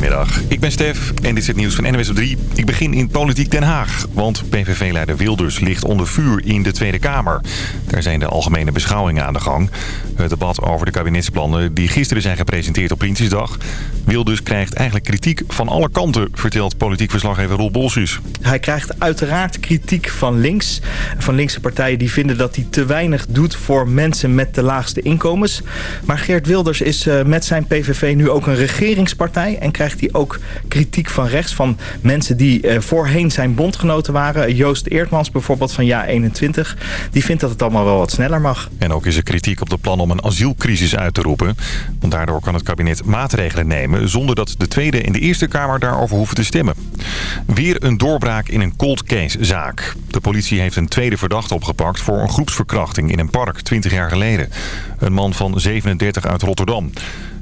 Goedemiddag, ik ben Stef en dit is het nieuws van NWS op 3. Ik begin in Politiek Den Haag, want PVV-leider Wilders ligt onder vuur in de Tweede Kamer. Daar zijn de algemene beschouwingen aan de gang. Het debat over de kabinetsplannen die gisteren zijn gepresenteerd op Prinsjesdag. Wilders krijgt eigenlijk kritiek van alle kanten, vertelt politiek verslaggever Roel Bolsius. Hij krijgt uiteraard kritiek van links. Van linkse partijen die vinden dat hij te weinig doet voor mensen met de laagste inkomens. Maar Geert Wilders is eh, met zijn PVV nu ook een regeringspartij. En krijgt hij ook kritiek van rechts. Van mensen die eh, voorheen zijn bondgenoten waren. Joost Eertmans bijvoorbeeld van Ja21. Die vindt dat het allemaal wel wat sneller mag. En ook is er kritiek op de plan om een asielcrisis uit te roepen. Want daardoor kan het kabinet maatregelen nemen... zonder dat de Tweede en de Eerste Kamer daarover hoeven te stemmen. Weer een doorbraak in een cold case zaak. De politie heeft een tweede verdachte opgepakt voor een groepsverkrachting in een park 20 jaar geleden. Een man van 37 uit Rotterdam.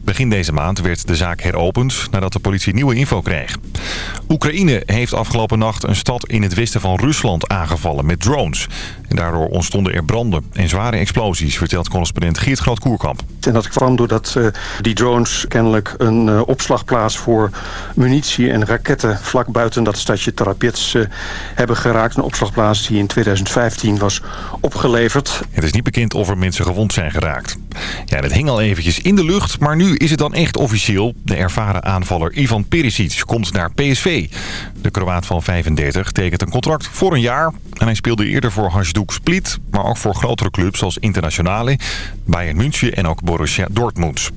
Begin deze maand werd de zaak heropend nadat de politie nieuwe info kreeg. Oekraïne heeft afgelopen nacht een stad in het westen van Rusland aangevallen met drones. En daardoor ontstonden er branden en zware explosies, vertelt correspondent Geert Groot-Koerkamp. En dat kwam doordat uh, die drones kennelijk een uh, opslagplaats voor munitie en raketten vlak buiten dat stadje Tarapets uh, hebben geraakt. Een opslagplaats die in 2015 was opgeleverd. Het is niet bekend of er mensen gewond zijn geraakt. Ja, dat hing al eventjes in de lucht, maar nu is het dan echt officieel. De ervaren aanvaller Ivan Perisic komt naar PSV. De Kroaat van 35 tekent een contract voor een jaar. En hij speelde eerder voor Hajduk Split, maar ook voor grotere clubs als Internationale, Bayern München en ook Borussia Dortmund.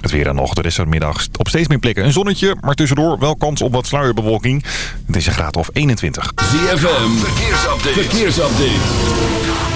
Het weer dan nog. De rest van de middag op steeds meer plekken een zonnetje. Maar tussendoor wel kans op wat sluierbewolking. Het is een graad of 21. ZFM, verkeersupdate. verkeersupdate.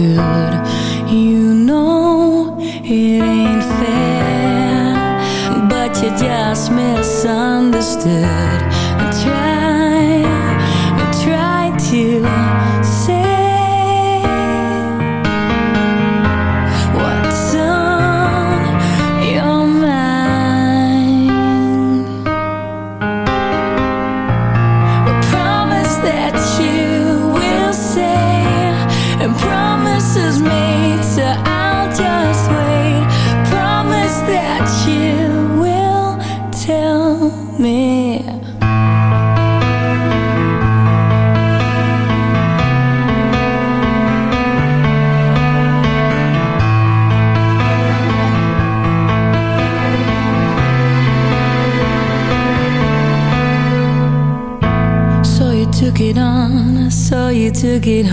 Good. Me. So you took it on, so you took it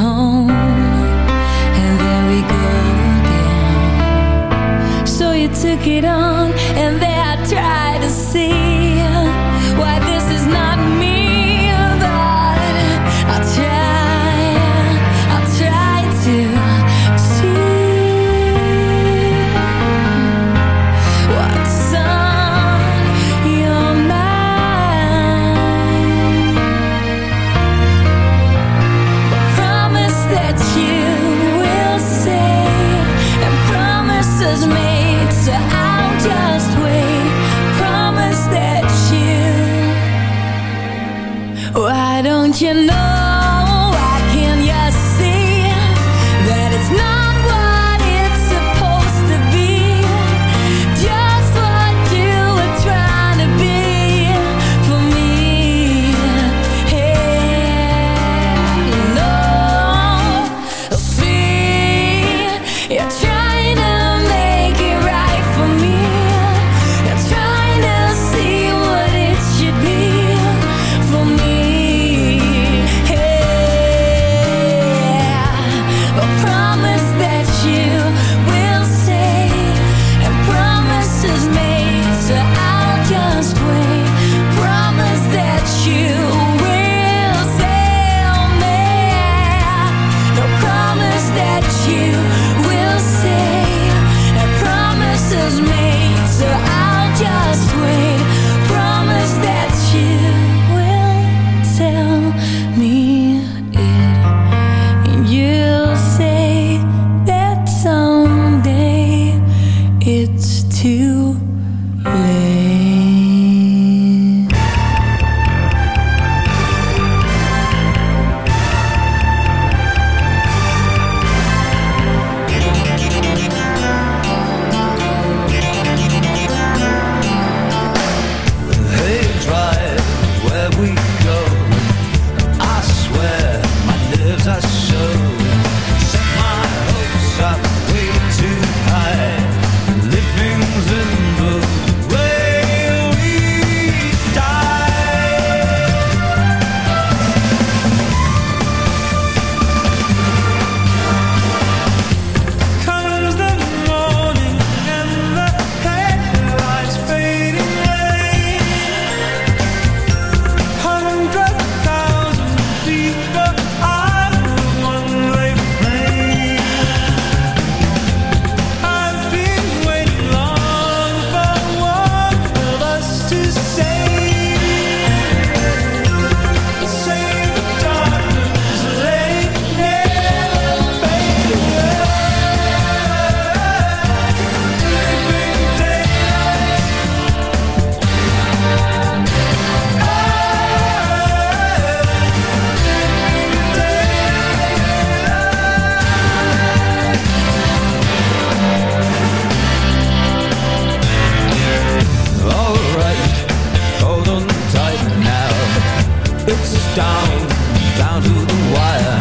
down, down to the wire.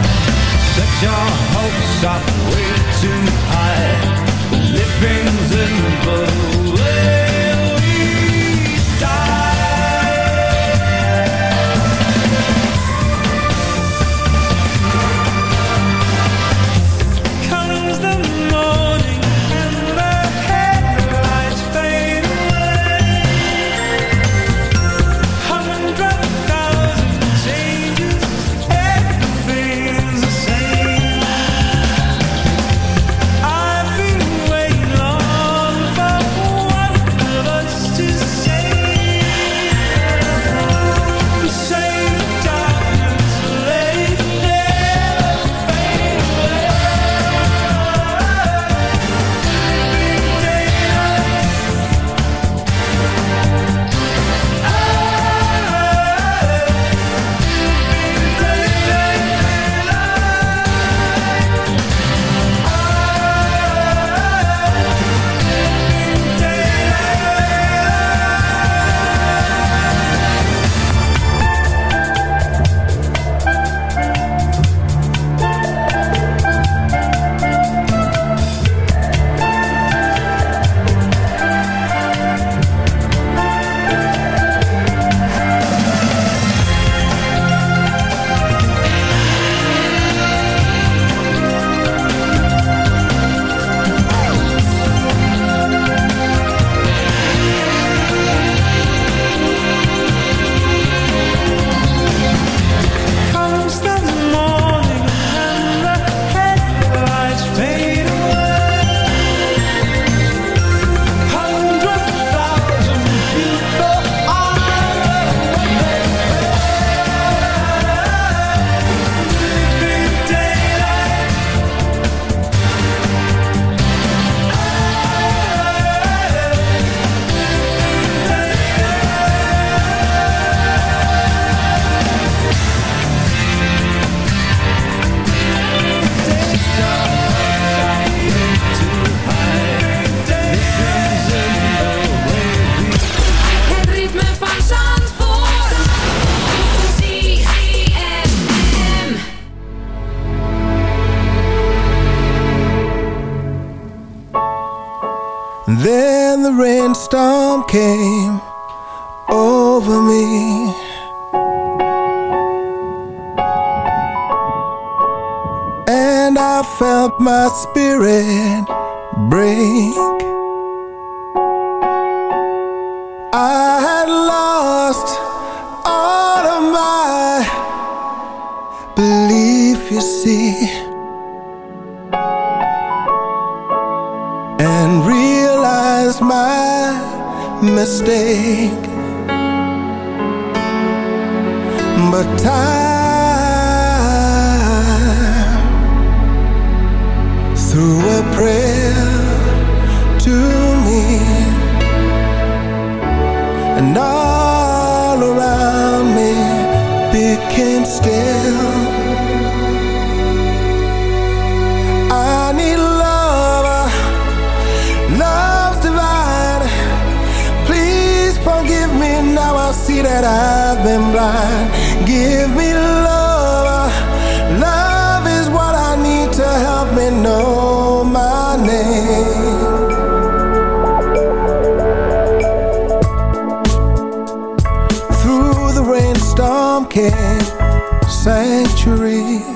Set your hopes up way too high. my spirit. I've been blind. Give me love. Uh, love is what I need to help me know my name. Through the rainstorm came sanctuary.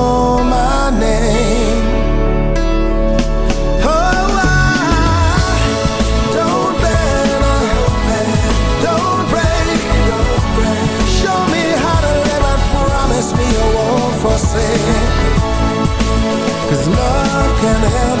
am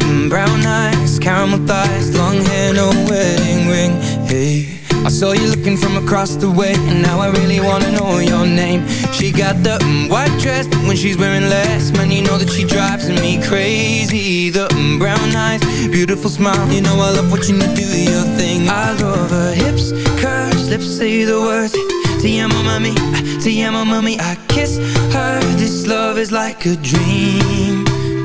Mm, brown eyes, caramel thighs, long hair, no wedding ring. Hey, I saw you looking from across the way, and now I really wanna know your name. She got the mm, white dress, but when she's wearing less, man, you know that she drives me crazy. The mm, brown eyes, beautiful smile, you know I love watching you do your thing. I love her hips, curves, lips say the words. Te amo, mami, te amo, mami. I kiss her. This love is like a dream.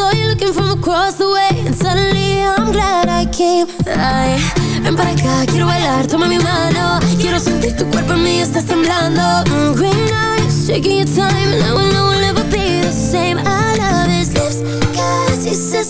I saw you looking from across the way, and suddenly I'm glad I came. Ay, ven para acá, quiero bailar, toma mi mano. Quiero sentir tu cuerpo en mí, estás temblando. Mm, green eyes, shaking your time, and I will know we'll never be the same. I love his lips, cause he says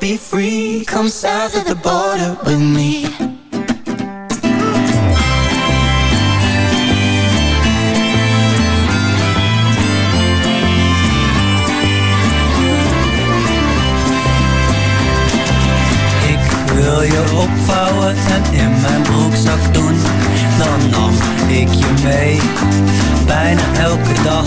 Be free. Come south of the border with me. Ik wil je opvouwen en in mijn broekzak doen Dan nam ik je mee, bijna elke dag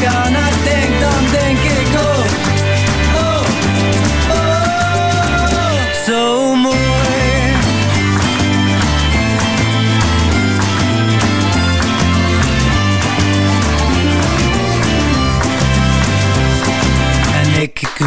gaan. Hij denk, dan denk ik ook.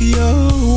your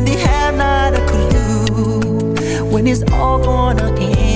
and the hell not a clue when it's all gonna end.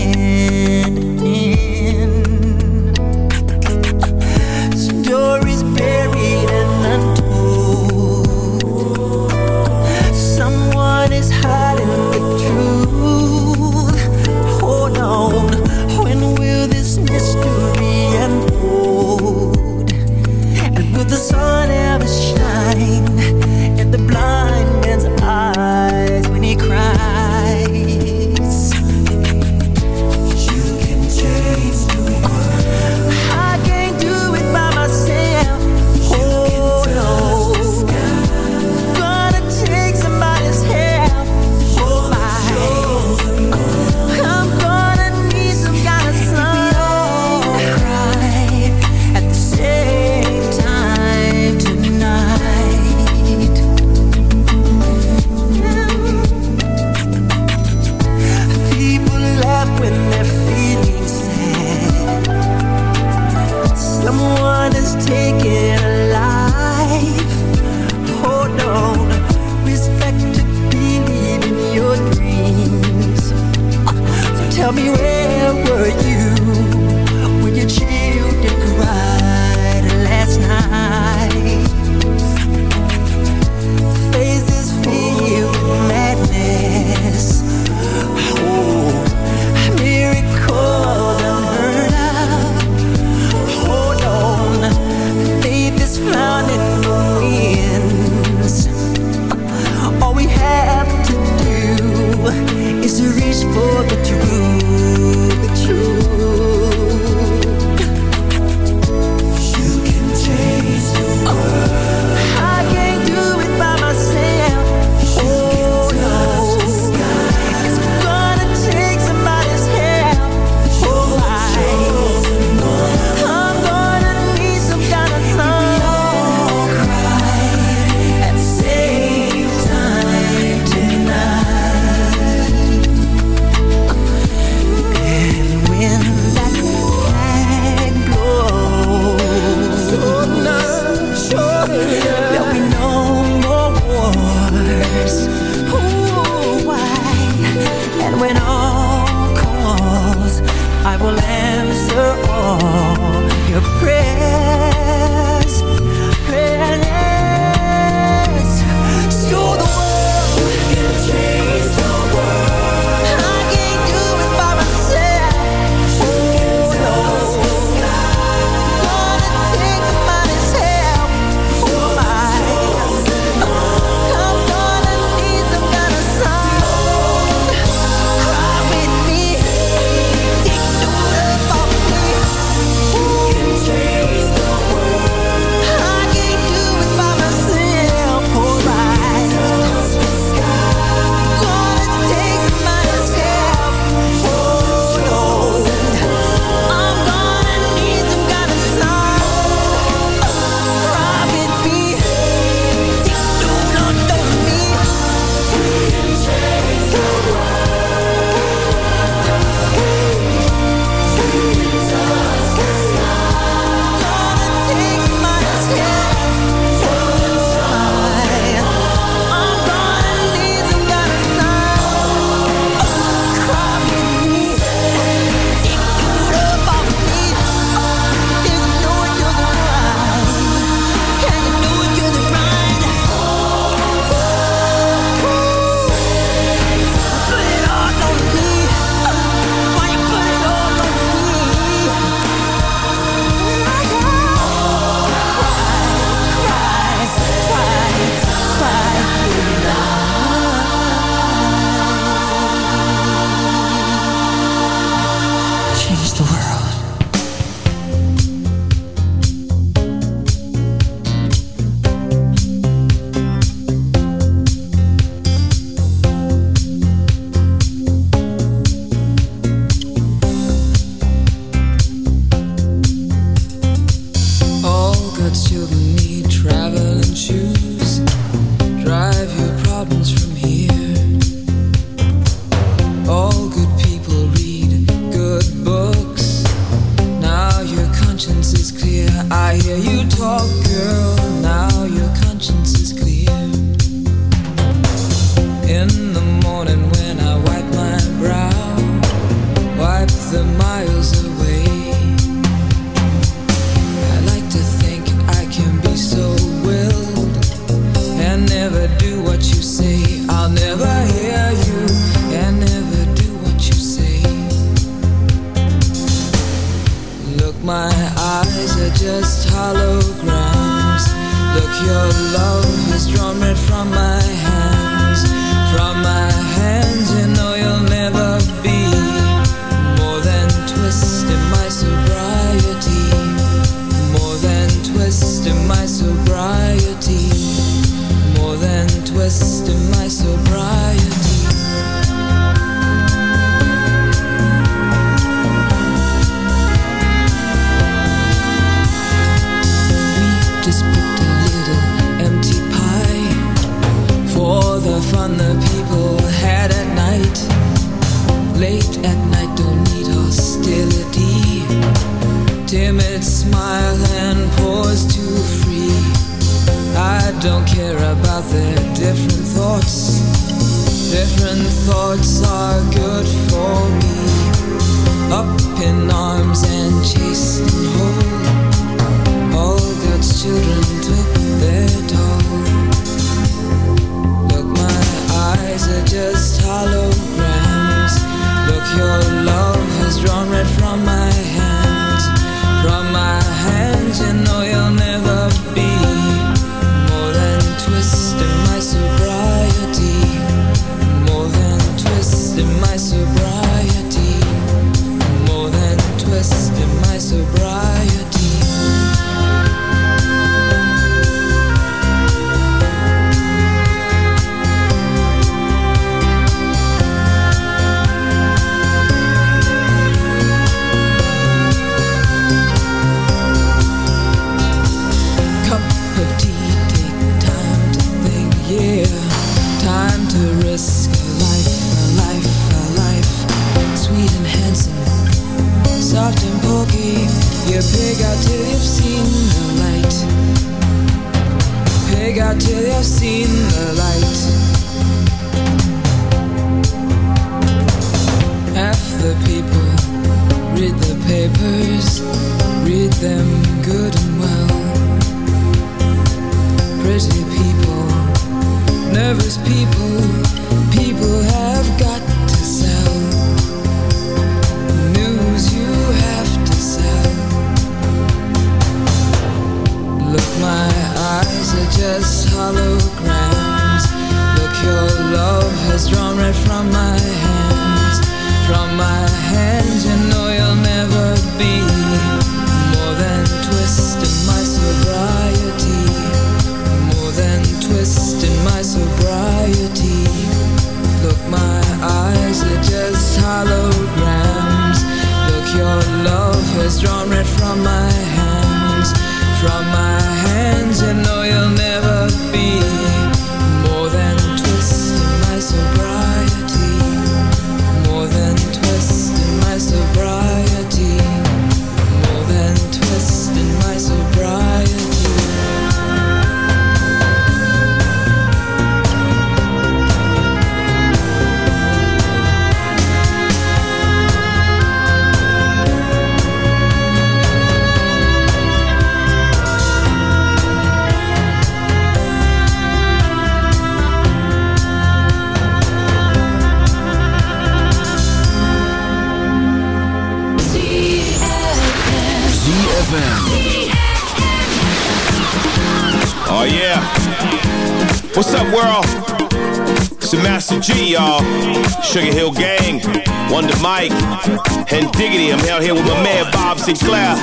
loud.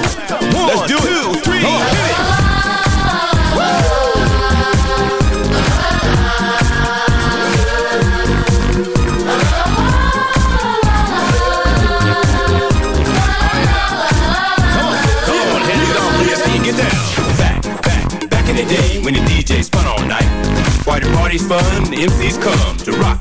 One, Let's do two, it. Three, hit it. when the DJ spun all night. Why the party's fun, the MCs come to rock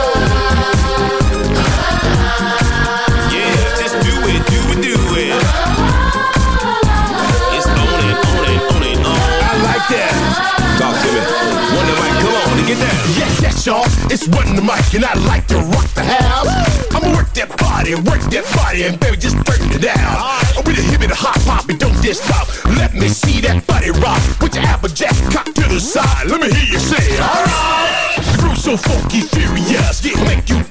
To get down. Yes, yes, y'all. It's running the mic, and I like to rock the house. I'ma work that body, work that body, and baby, just turn it down. I'm with a hip and a hop hop, and don't just stop. Let me see that body rock. Put your applejack cock to the side. Let me hear you say, alright. The groove's so funky, furious, yeah, make you